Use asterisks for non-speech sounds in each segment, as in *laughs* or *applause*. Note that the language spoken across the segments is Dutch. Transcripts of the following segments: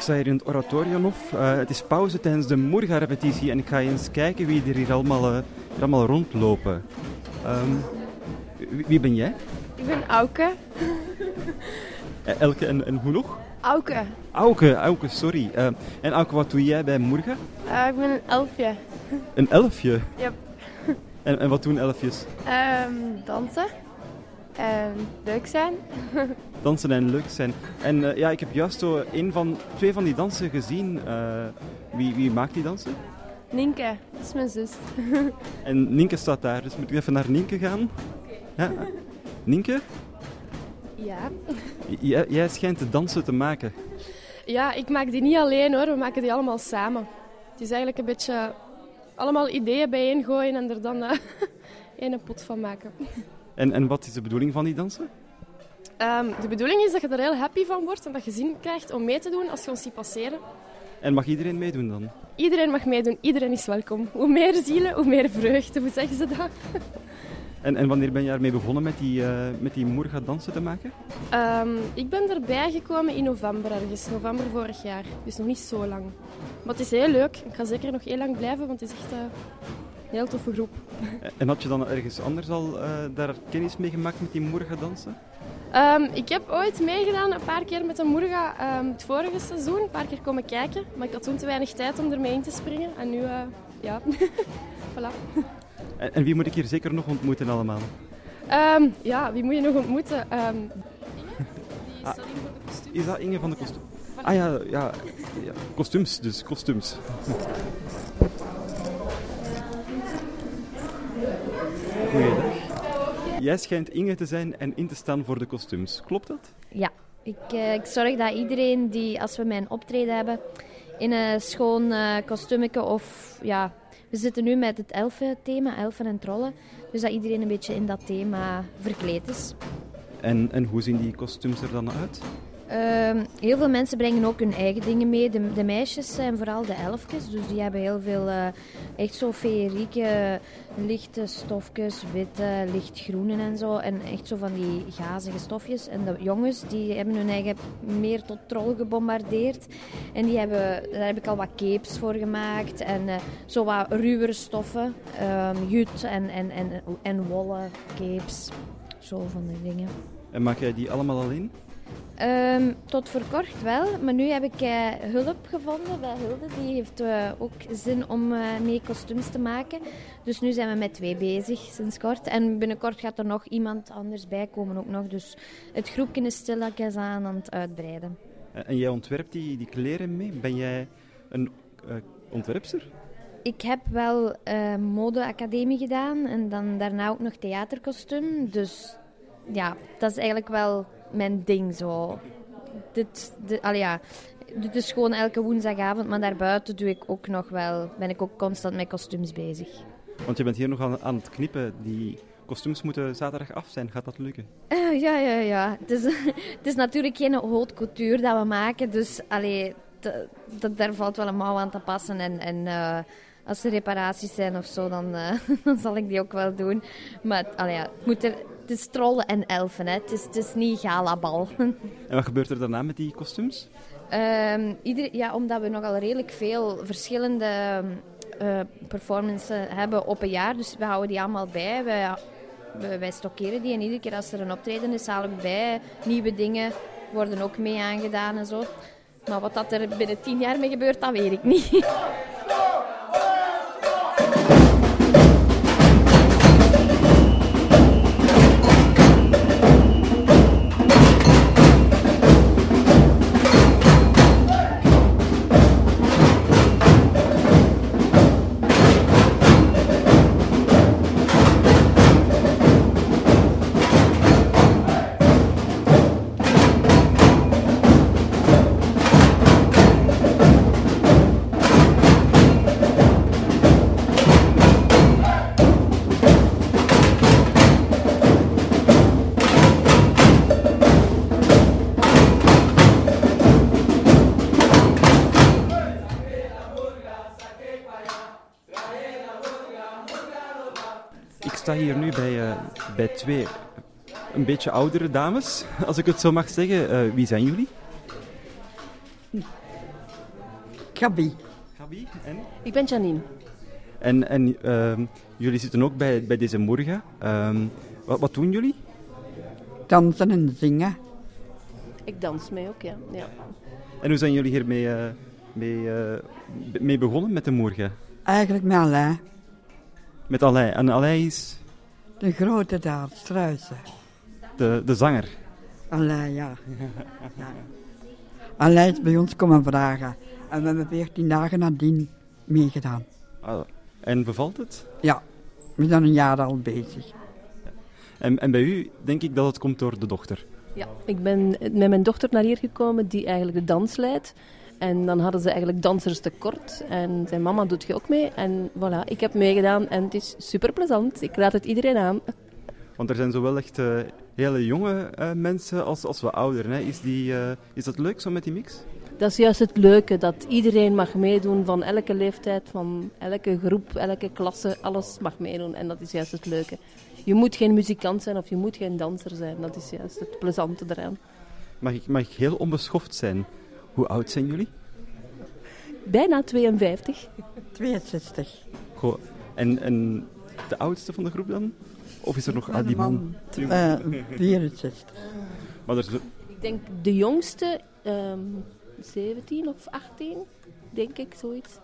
sta hier in het Oratoriumhof. Uh, het is pauze tijdens de Morga-repetitie en ik ga eens kijken wie er hier allemaal, uh, hier allemaal rondlopen. Um, wie, wie, ben jij? Ik ben Auke. *laughs* Elke en, en hoe nog? Auke. Auke, Auke, sorry. Uh, en Auke, wat doe jij bij Morga? ik ben een elfje. Een elfje? Yep. En, en wat doen elfjes? Um, dansen. En leuk zijn. *laughs* dansen en leuk zijn. En uh, ja, ik heb juist zo een van, twee van die dansen gezien. Uh, wie, wie maakt die dansen? Nienke, dat is mijn zus. *laughs* en Nienke staat daar, dus moet ik even naar Nienke gaan? Ja. Nienke? Ja. J jij schijnt de dansen te maken. Ja, ik maak die niet alleen hoor, we maken die allemaal samen. Het is eigenlijk een beetje allemaal ideeën bijeen gooien en er dan uh, *laughs* een pot van maken. En, en wat is de bedoeling van die dansen? Um, de bedoeling is dat je er heel happy van wordt en dat je zin krijgt om mee te doen als je ons ziet passeren. En mag iedereen meedoen dan? Iedereen mag meedoen, iedereen is welkom. Hoe meer zielen, hoe meer vreugde, hoe zeggen ze dat? En, en wanneer ben je ermee begonnen met die, uh, met die Moerga dansen te maken? Um, ik ben erbij gekomen in november ergens, november vorig jaar. Dus nog niet zo lang. Maar het is heel leuk. Ik ga zeker nog heel lang blijven, want het is echt uh, een heel toffe groep. En had je dan ergens anders al uh, daar kennis mee gemaakt met die Moerga dansen? Um, ik heb ooit meegedaan een paar keer met de Moerga um, het vorige seizoen. Een paar keer komen kijken. Maar ik had toen te weinig tijd om ermee in te springen. En nu, ja, *laughs* voilà. En, en, wie moet ik hier zeker nog ontmoeten allemaal? Um, ja, wie moet je nog ontmoeten? Inge, die is dat Inge van de kostuums. Is dat Inge van de kostuums? Ah ja, ja, ja, kostuums, dus kostuums. Jij schijnt Inge te zijn en in te staan voor de kostuums. Klopt dat? Ja, ik, uh, ik zorg dat iedereen die, als we mijn optreden hebben, in een schoon uh, kostuumje of ja, we zitten nu met het elfen-thema, elfen en trollen. Dus dat iedereen een beetje in dat thema verkleed is. En, en hoe zien die kostuums er dan uit? Uh, heel veel mensen brengen ook hun eigen dingen mee. De, de, meisjes zijn vooral de elfjes, dus die hebben heel veel uh, echt zo feerieke lichte stofjes, witte, lichtgroene en zo. En echt zo van die gazige stofjes. En de jongens die hebben hun eigen meer tot troll gebombardeerd. En die hebben, daar heb ik al wat capes voor gemaakt. En uh, zo wat ruwere stoffen, um, jut en, en, en, en wollen capes. Zo van die dingen. En maak jij die allemaal alleen? Um, tot voor kort wel, maar nu heb ik uh, hulp gevonden bij Hilde. Die heeft uh, ook zin om uh, mee kostuums te maken. Dus nu zijn we met twee bezig sinds kort. En binnenkort gaat er nog iemand anders bij komen ook nog. Dus het groepje is stilletjes aan aan het uitbreiden. En jij ontwerpt die, die kleren mee? Ben jij een ontwerpster? Ik heb wel modeacademie gedaan en dan daarna ook nog theaterkostuum. Dus ja, dat is eigenlijk wel mijn ding zo. Dit, dit, allee, ja, dit is gewoon elke woensdagavond, maar daarbuiten doe ik ook nog wel, ben ik ook constant met kostuums bezig. Want je bent hier nog aan, aan het knippen. Die kostuums moeten zaterdag af zijn. Gaat dat lukken? Uh, ja, ja, ja. Het is, *laughs* het is natuurlijk geen haute couture dat we maken, dus allee, daar valt wel een mouw aan te passen. En, en uh, als er reparaties zijn of zo, dan, uh, *laughs* dan zal ik die ook wel doen. Maar allee, ja, het moet er het is trollen en elfen, hè. Het, is, het is niet galabal. *laughs* En wat gebeurt er daarna met die kostuums? Um, ieder, ja, omdat we nogal redelijk veel verschillende uh, performances hebben op een jaar. Dus we houden die allemaal bij. Wij, wij stockeren die en iedere keer als er een optreden is, halen we bij. Nieuwe dingen worden ook mee aangedaan en zo. Maar wat dat er binnen tien jaar mee gebeurt, dat weet ik niet. *laughs* sta hier nu bij, uh, bij twee een beetje oudere dames, *laughs* als ik het zo mag zeggen. Uh, wie zijn jullie? Gabi. Gabi en? Ik ben Janine. En, en ehm, jullie zitten ook bij, bij deze morgen. Ehm, wat, wat doen jullie? Dansen en zingen. Ik dans mee ook, ja. ja. En hoe zijn jullie hiermee eh, mee, eh, mee begonnen met de morgen? Eigenlijk met Alain. Met Alain. En Alain is De grote daar, Struisen. de, de zanger. Alain, ja. ja. Alain is bij ons komen vragen. En we hebben 14 dagen nadien meegedaan. Ah, en bevalt het? Ja, we zijn een jaar al bezig. En, en bij u denk ik dat het komt door de dochter. ja. Ik ben met mijn dochter naar hier gekomen, die eigenlijk de dans leidt. En dan hadden ze eigenlijk dansers tekort. En zijn mama doet je ook mee. En voilà, ik heb meegedaan en het is super plezant. Ik raad het iedereen aan. Want er zijn zowel echt eh, hele jonge eh, mensen als, als wat ouderen. Hè. Is, die, eh, is dat leuk zo met die mix? Dat is juist het leuke, dat iedereen mag meedoen van elke leeftijd, van elke groep, elke klasse, alles mag meedoen. En dat is juist het leuke. Je moet geen muzikant zijn of je moet geen danser zijn. Dat is juist het plezante eraan. Mag ik, mag ik heel onbeschoft zijn? Hoe oud zijn jullie? Bijna 52. 62. Goh. En, en de oudste van de groep dan? Of is er nog ah, die man? Eh 64. Maar er is, Ik denk de jongste, ehm 17 of 18, denk ik, zoiets.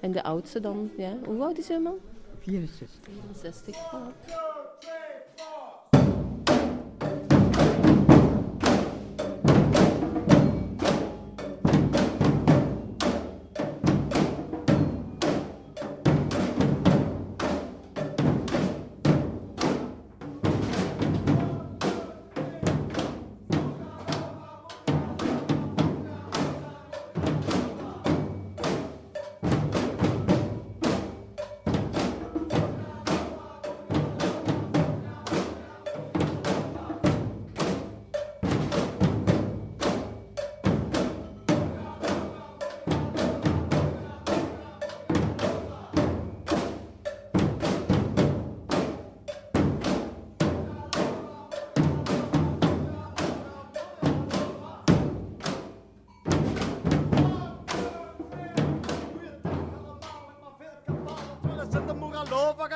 En de oudste dan, ja. Hoe oud is uw man? 64. 64.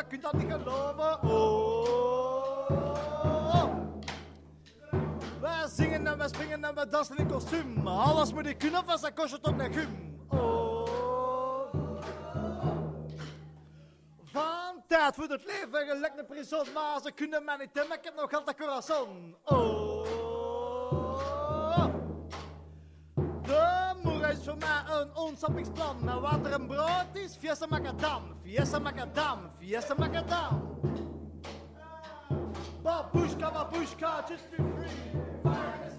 Je kunt dat niet geloven. Oh. Wij zingen en wij springen en wij dansen in kostuum. Alles moet ik kunnen van zijn kostje tot naar gym. Oh. Van tijd voor het leven, gelijk een prison. Maar ze kunnen mij niet temmen, ik heb nog altijd corazon. Oh. De is voor mij een ontsnappingsplan. Met water en brood is fiesta macadam. Fiesta macadam, fiesta macadam. Babushka, babushka, just be free.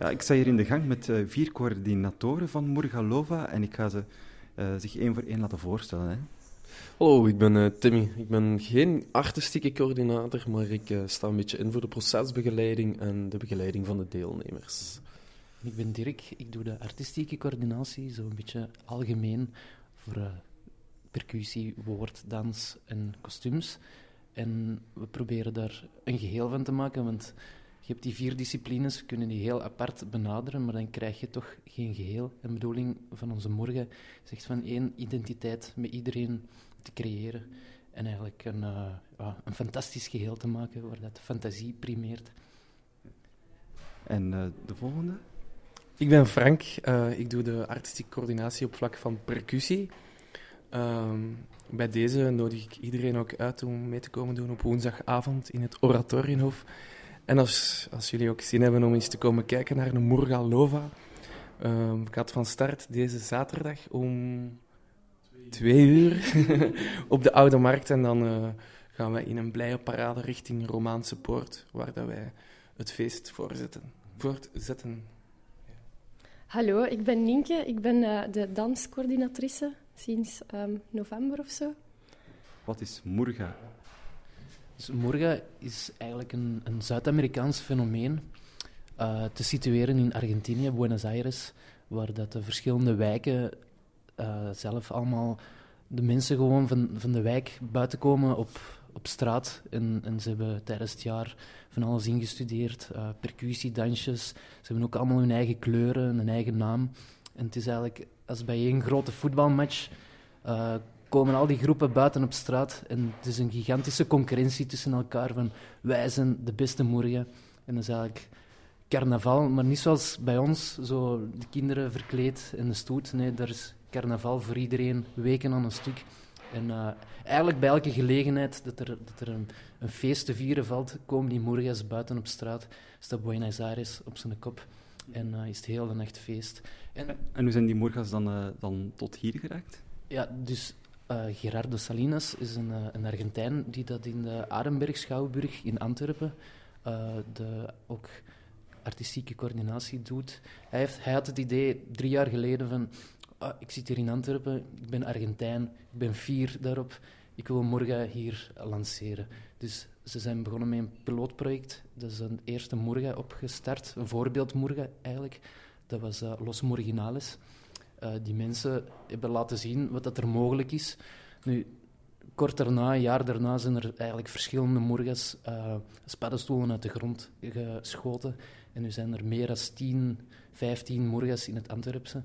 Ja, ik sta hier in de gang met eh, vier coördinatoren van Murgalova en ik ga ze eh, zich één voor één laten voorstellen. Hè. Hallo, ik ben eh, Timmy. Ik ben geen artistieke coördinator, maar ik eh, sta een beetje in voor de procesbegeleiding en de begeleiding van de deelnemers. Ik ben Dirk, ik doe de artistieke coördinatie, zo een beetje algemeen voor eh, percussie, woord, dans en kostuums. En we proberen daar een geheel van te maken, want je hebt die vier disciplines, we kunnen die heel apart benaderen, maar dan krijg je toch geen geheel. En de bedoeling van onze morgen is echt van één identiteit met iedereen te creëren. En eigenlijk een, eh, ja, een fantastisch geheel te maken, waar dat de fantasie primeert. En eh, de volgende? Ik ben Frank. eh, ik doe de artistieke coördinatie op vlak van percussie. Ehm, bij deze nodig ik iedereen ook uit om mee te komen doen op woensdagavond in het Oratoriumhof. En als, als jullie ook zin hebben om eens te komen kijken naar de Murga Lova, ehm, gaat van start deze zaterdag om twee uur *laughs* op de Oude Markt. En dan eh, gaan we in een blije parade richting Romaanse Poort, waar dat wij het feest voorzetten. voortzetten. Hallo, ik ben Nienke. Ik ben eh, de danscoördinatrice sinds ehm, november of zo. Wat is Murga? Dus Murga is eigenlijk een, een Zuid-Amerikaans fenomeen. eh, te situeren in Argentinië, Buenos Aires, waar dat de verschillende wijken eh, zelf allemaal de mensen gewoon van, van de wijk buiten komen op, op straat. En, en ze hebben tijdens het jaar van alles ingestudeerd. eh percussiedansjes. Ze hebben ook allemaal hun eigen kleuren, een eigen naam. En het is eigenlijk als bij één grote voetbalmatch komen al die groepen buiten op straat. En het is een gigantische concurrentie tussen elkaar van wij zijn de beste moerigen. En dat is eigenlijk carnaval, maar niet zoals bij ons, zo de kinderen verkleed in de stoet. Nee, daar is carnaval voor iedereen, weken aan een stuk. En eh, eigenlijk bij elke gelegenheid dat er, dat er een, een feest te vieren valt, komen die moerigas buiten op straat. Staat Buenos Aires op zijn kop. En eh, is het heel de nacht feest. En En hoe zijn die morgas dan, eh, dan tot hier geraakt? ja, dus eh, Gerardo Salinas is een, eh, een Argentijn die dat in de Arenberg Schouwburg in Antwerpen eh, de, ook artistieke coördinatie doet. Hij, heeft, hij had het idee drie jaar geleden van ah, ik zit hier in Antwerpen, ik ben Argentijn, ik ben fier daarop, ik wil morgen hier lanceren. Dus ze zijn begonnen met een pilootproject. Dat is een eerste Murga opgestart, een voorbeeld Murga eigenlijk. Dat was Los Morginales. Eh, die mensen hebben laten zien wat dat er mogelijk is. Nu, kort daarna, een jaar daarna, zijn er eigenlijk verschillende Murgas, eh paddenstoelen uit de grond geschoten. En nu zijn er meer dan 10, 15 Murgas in het Antwerpse.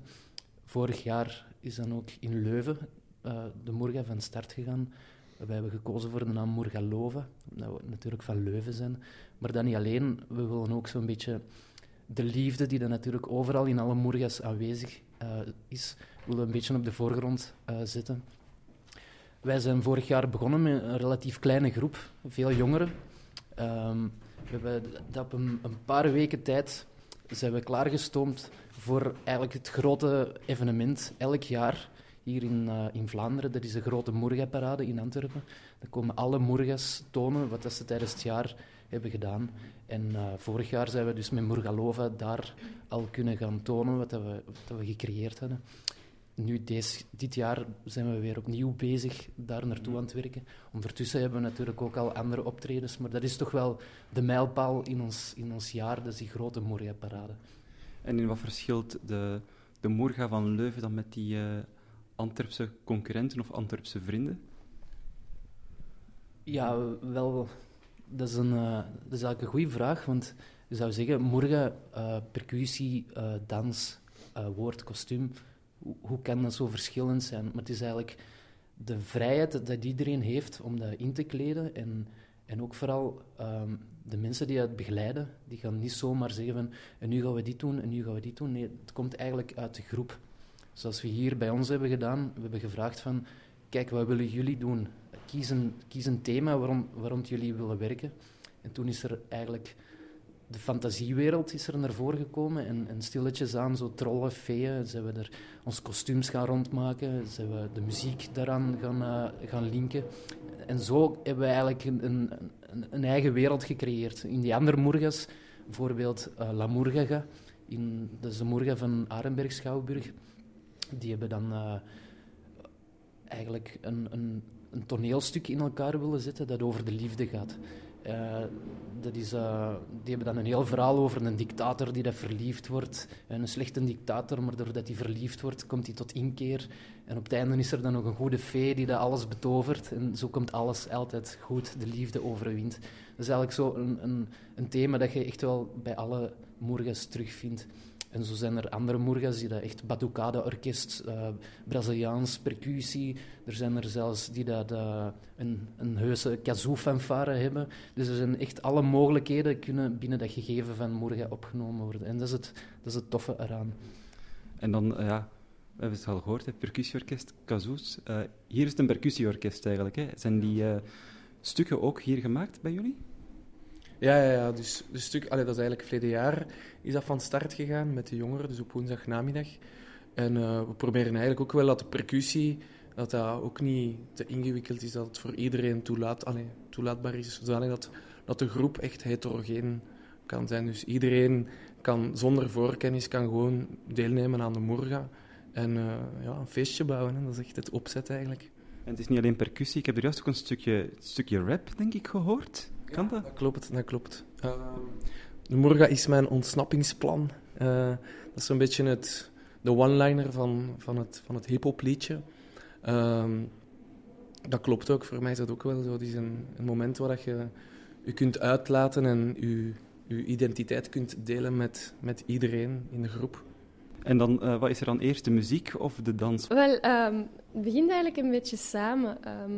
Vorig jaar is dan ook in Leuven eh, de Murga van start gegaan. Wij hebben gekozen voor de naam Murgalova, omdat we natuurlijk van Leuven zijn. Maar dan niet alleen, we willen ook zo'n beetje de liefde die dan natuurlijk overal in alle Murgas aanwezig is, willen we een beetje op de voorgrond eh, zetten. Wij zijn vorig jaar begonnen met een relatief kleine groep, veel jongeren. Ehm, we hebben dat op een, paar weken tijd zijn we klaargestoomd voor eigenlijk het grote evenement elk jaar hier in, eh, in Vlaanderen. Dat is de grote Moerga-parade in Antwerpen. Dan komen alle Moergas tonen wat ze tijdens het jaar hebben gedaan. En eh, vorig jaar zijn we dus met Murgalova daar al kunnen gaan tonen wat, dat we, wat we gecreëerd hadden. Nu, deze, dit jaar zijn we weer opnieuw bezig daar naartoe aan het werken. Ondertussen hebben we natuurlijk ook al andere optredens, maar dat is toch wel de mijlpaal in ons, in ons jaar, dat is die grote Moria-parade. En in wat verschilt de, de Moerga van Leuven dan met die eh, Antwerpse concurrenten of Antwerpse vrienden? Ja, wel, dat is, een, eh, dat is eigenlijk een goede vraag, want je zou zeggen, morgen eh, percussie, eh, dans, woord, kostuum, hoe, hoe kan dat zo verschillend zijn? Maar het is eigenlijk de vrijheid dat, dat iedereen heeft om dat in te kleden en, en ook vooral ehm, de mensen die het begeleiden, die gaan niet zomaar zeggen van en nu gaan we dit doen en nu gaan we dit doen. Nee, het komt eigenlijk uit de groep. Zoals we hier bij ons hebben gedaan, we hebben gevraagd van kijk, wat willen jullie doen? Kies een, thema waarom, waarom jullie willen werken. En toen is er eigenlijk de fantasiewereld is er naar voren gekomen en, stilletjes aan, zo trollen, feeën, ze hebben er ons kostuums gaan rondmaken, ze hebben de muziek daaraan gaan, eh, gaan linken. En zo hebben we eigenlijk een, een, een, eigen wereld gecreëerd. In die andere Moergas, bijvoorbeeld eh, La Moergaga, in, dat is de Moerga van Arenberg Schouwburg, die hebben dan eh, eigenlijk een, een, een toneelstuk in elkaar willen zetten dat over de liefde gaat. Eh, dat is, eh, die hebben dan een heel verhaal over een dictator die dat verliefd wordt. En een slechte dictator, maar doordat hij verliefd wordt, komt hij tot inkeer. En op het einde is er dan nog een goede fee die dat alles betovert. En zo komt alles altijd goed, de liefde overwint. Dat is eigenlijk zo een, een, een thema dat je echt wel bij alle Moergas terugvindt. En zo zijn er andere Moergas die dat echt batucada-orkest, eh, Braziliaans, percussie. Er zijn er zelfs die dat eh, een, een heuse kazoo-fanfare hebben. Dus er zijn echt alle mogelijkheden kunnen binnen dat gegeven van Moerga opgenomen worden. En dat is het, dat is het toffe eraan. En dan, eh, ja, we hebben het al gehoord, hè, percussieorkest, kazoos. Hier is het een percussieorkest eigenlijk. Hè. Zijn die stukken ook hier gemaakt bij jullie? Ja, ja. Dus, dus stuk, allee, dat is eigenlijk verleden jaar is dat van start gegaan met de jongeren, dus op woensdag namiddag. En eh, we proberen eigenlijk ook wel dat de percussie, dat dat ook niet te ingewikkeld is, dat het voor iedereen toelaat, allee, toelaatbaar is, zodanig dat, dat de groep echt heterogeen kan zijn. Dus iedereen kan zonder voorkennis kan gewoon deelnemen aan de morga en eh, ja, een feestje bouwen. Hè. Dat is echt het opzet eigenlijk. En het is niet alleen percussie, ik heb er juist ook een stukje, stukje rap, denk ik, gehoord. Kan dat? Dat klopt, dat klopt. Ehm, de Morga is mijn ontsnappingsplan. Eh, dat is zo'n beetje het, de one-liner van, van het, van het hip-hop liedje. Ehm, dat klopt ook, voor mij is dat ook wel zo. Het is een, een moment waar dat je je kunt uitlaten en je, je identiteit kunt delen met, met iedereen in de groep. En dan, eh, wat is er dan eerst, de muziek of de dans? Wel, ehm, het begint eigenlijk een beetje samen. Ehm,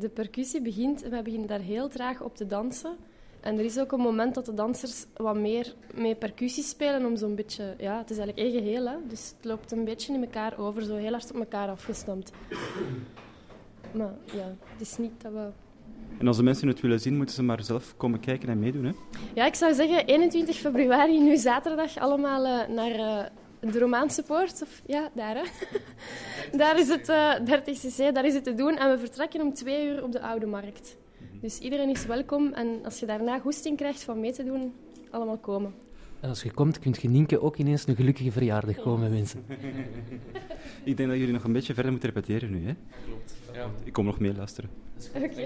de percussie begint en wij beginnen daar heel traag op te dansen. En er is ook een moment dat de dansers wat meer met percussie spelen om zo'n beetje... Ja, het is eigenlijk één geheel, hè. Dus het loopt een beetje in elkaar over, zo heel hard op elkaar afgestampt. Maar ja, het is niet dat we... En als de mensen het willen zien, moeten ze maar zelf komen kijken en meedoen. Hè? Ja, ik zou zeggen 21 februari, nu zaterdag, allemaal eh, naar eh, de Romaanse Poort. Of, ja, daar hè. *laughs* daar is het eh 30cc, daar is het te doen. En we vertrekken om twee uur op de Oude Markt. Dus iedereen is welkom. En als je daarna goesting krijgt van mee te doen, allemaal komen. En als je komt, kunt je Nienke ook ineens een gelukkige verjaardag komen wensen. *laughs* Ik denk dat jullie nog een beetje verder moeten repeteren nu. Hè? Klopt. Ja. Ik kom nog mee luisteren. Oké.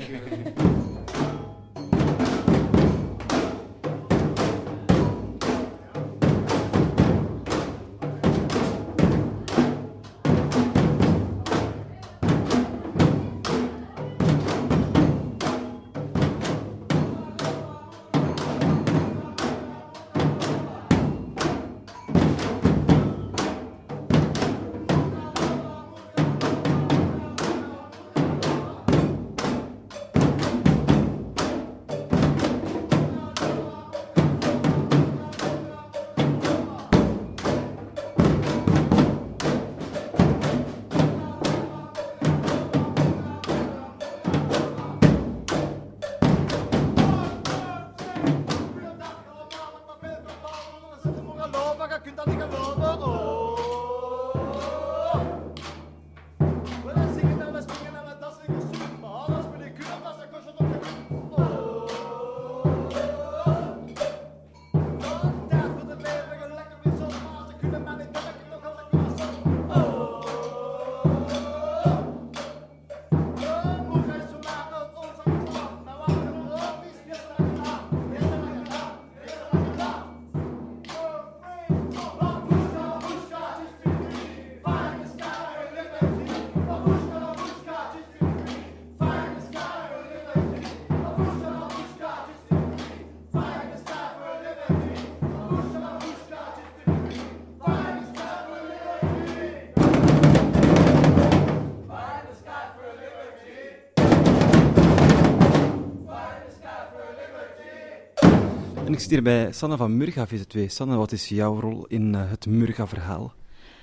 Ik zit hier bij Sanne van Murga, VZ2. Sanne, wat is jouw rol in eh, het Murga-verhaal?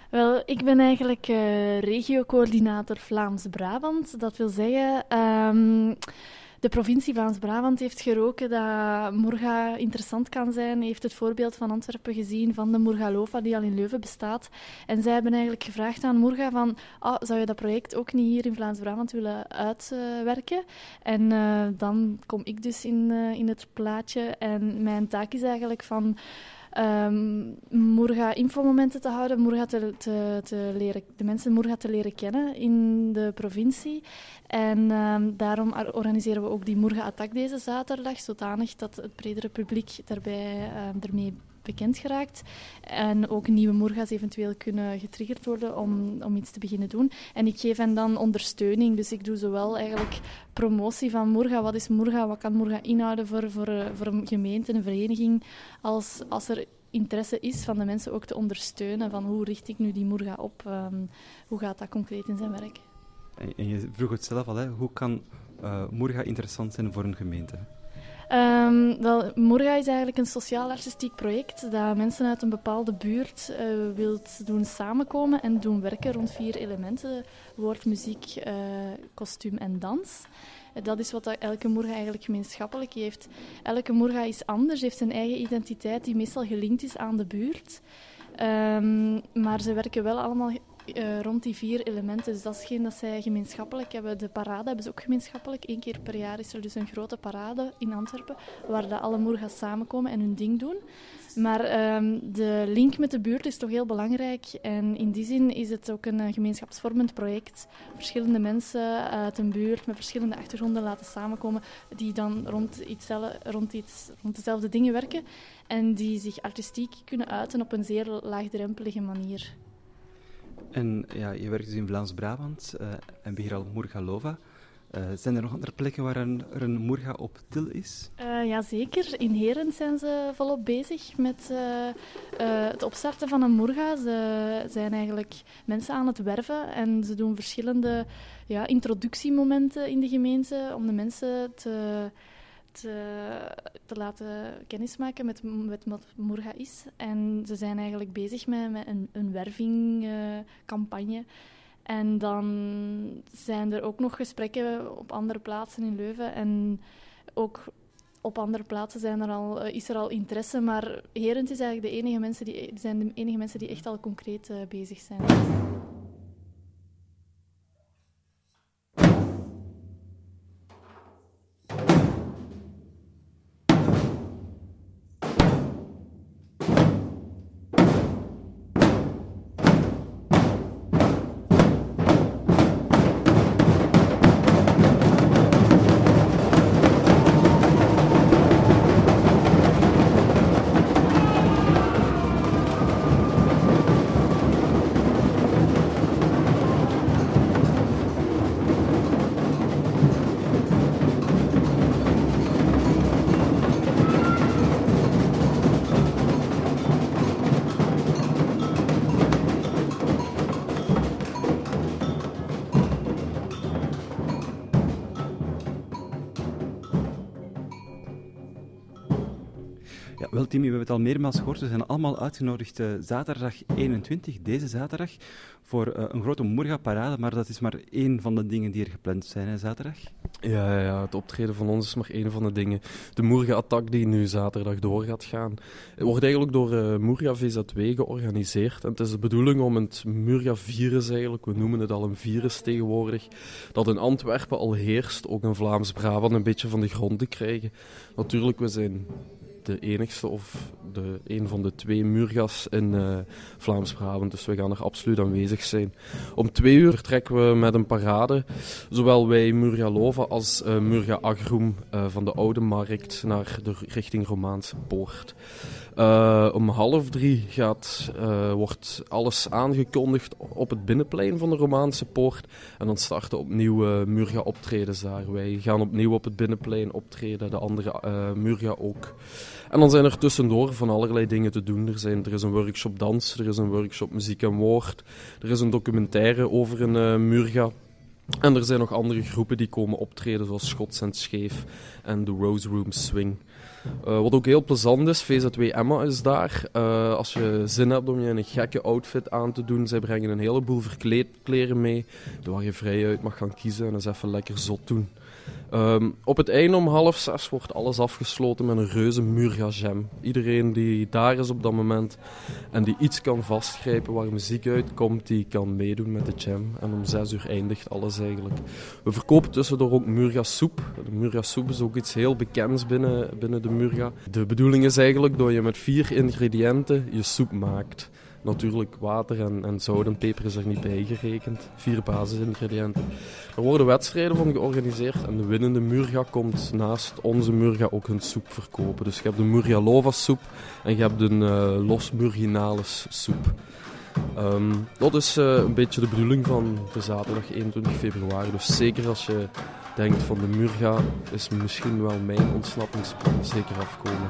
Wel, ik ben eigenlijk eh regiocoördinator Vlaams-Brabant. Dat wil zeggen, ehm, de provincie Vlaams-Brabant heeft geroken dat Morga interessant kan zijn. Heeft het voorbeeld van Antwerpen gezien van de Morgalova die al in Leuven bestaat. En zij hebben eigenlijk gevraagd aan Morga van, ah, zou je dat project ook niet hier in Vlaams-Brabant willen uitwerken? en eh, dan kom ik dus in, eh, in het plaatje. En mijn taak is eigenlijk van ehm Moerga infomomenten te houden, te, te, te leren, de mensen Moerga te leren kennen in de provincie. En ehm, daarom ar- organiseren we ook die Moerga Attack deze zaterdag, zodanig dat het bredere publiek daarbij, ehm, ermee bekend geraakt. En ook nieuwe Moerga's eventueel kunnen getriggerd worden om, om iets te beginnen doen. En ik geef hen dan ondersteuning, dus ik doe zowel eigenlijk promotie van Moerga, wat is Moerga, wat kan Moerga inhouden voor, voor, eh, voor een gemeente, een vereniging, als, als er interesse is van de mensen ook te ondersteunen van hoe richt ik nu die Moerga op, ehm, hoe gaat dat concreet in zijn werk. En, je vroeg het zelf al, hè? hoe kan eh Moerga interessant zijn voor een gemeente? Ehm, wel, Moerga is eigenlijk een sociaal-artistiek project dat mensen uit een bepaalde buurt eh wilt doen samenkomen en doen werken rond vier elementen: woord, muziek, eh, kostuum en dans. Eh, Dat is wat elke Moerga eigenlijk gemeenschappelijk heeft. Elke Moerga is anders, heeft een eigen identiteit die meestal gelinkt is aan de buurt. Ehm, maar ze werken wel allemaal eh, rond die vier elementen. Dus dat is geen dat zij gemeenschappelijk hebben. De parade hebben ze ook gemeenschappelijk. Eén keer per jaar is er dus een grote parade in Antwerpen, waar de alle Moerga's samenkomen en hun ding doen. Maar ehm, de link met de buurt is toch heel belangrijk. En in die zin is het ook een eh, gemeenschapsvormend project. Verschillende mensen uit een buurt met verschillende achtergronden laten samenkomen, die dan rond, iets, rond, iets, rond dezelfde dingen werken. En die zich artistiek kunnen uiten op een zeer laagdrempelige manier. En ja, je werkt dus in Vlaams-Brabant uh, en beheer al Moergalova. Uh, zijn er nog andere plekken waar een, er een Moerga op til is? Uh, Jazeker. In Heren zijn ze volop bezig met het opstarten van een Moerga. Ze zijn eigenlijk mensen aan het werven en ze doen verschillende ja, introductiemomenten in de gemeente om de mensen te te, te laten kennismaken met, met wat Moerga is. En ze zijn eigenlijk bezig met, met een, een wervingcampagne. Uh, en dan zijn er ook nog gesprekken op andere plaatsen in Leuven. En ook op andere plaatsen zijn er al, uh, is er al interesse. Maar Herent is eigenlijk de enige mensen die, zijn de enige mensen die echt al concreet bezig zijn. We hebben het al meermaals gehoord. We zijn allemaal uitgenodigd uh, zaterdag 21, deze zaterdag, voor uh, een grote Moerga-parade. Maar dat is maar één van de dingen die er gepland zijn, hè, zaterdag? Ja, ja, het optreden van ons is maar één van de dingen. De Moerga-attack die nu zaterdag door gaat gaan, wordt eigenlijk door uh, Moerga VZW georganiseerd. En het is de bedoeling om het Moerga-virus eigenlijk, we noemen het al een virus tegenwoordig, dat in Antwerpen al heerst, ook in Vlaams-Brabant, een beetje van de grond te krijgen. Natuurlijk, we zijn de enigste of de, een van de twee muurgas in uh, Vlaams-Brabant. Dus we gaan er absoluut aanwezig zijn. Om twee uur vertrekken we met een parade. Zowel wij Murgalova als uh, Murga Agrum uh, van de Oude Markt naar de richting Romaanse Poort. Om half drie gaat, wordt alles aangekondigd op het binnenplein van de Romaanse Poort. En dan starten opnieuw Murga-optredens daar. Wij gaan opnieuw op het binnenplein optreden, de andere Murga ook. En dan zijn er tussendoor van allerlei dingen te doen. Er, zijn, er is een workshop dans, er is een workshop muziek en woord, er is een documentaire over een Murga. En er zijn nog andere groepen die komen optreden, zoals Schots en Scheef en de Rose Room Swing. Uh, wat ook heel plezant is, VZW Emma is daar. Uh, als je zin hebt om je een gekke outfit aan te doen, zij brengen een heleboel verkleedkleren mee, waar je vrij uit mag gaan kiezen en eens even lekker zot doen. Um, op het einde om half zes wordt alles afgesloten met een reuze Murga-jam. Iedereen die daar is op dat moment en die iets kan vastgrijpen waar muziek uitkomt, die kan meedoen met de jam. En om zes uur eindigt alles eigenlijk. We verkopen tussendoor ook Murga-soep. De Murga-soep is ook iets heel bekends binnen, binnen de Murga. De bedoeling is eigenlijk dat je met vier ingrediënten je soep maakt. Natuurlijk water en, en zout en peper is er niet bij gerekend. Vier basisingrediënten. Er worden wedstrijden van georganiseerd en de winnende Murga komt naast onze Murga ook hun soep verkopen. Dus je hebt de Murga soep en je hebt een uh, Los Murginalis soep. Um, dat is uh, een beetje de bedoeling van de zaterdag 21 februari. Dus zeker als je denkt van de Murga is misschien wel mijn ontsnappingsplan, zeker afkomen.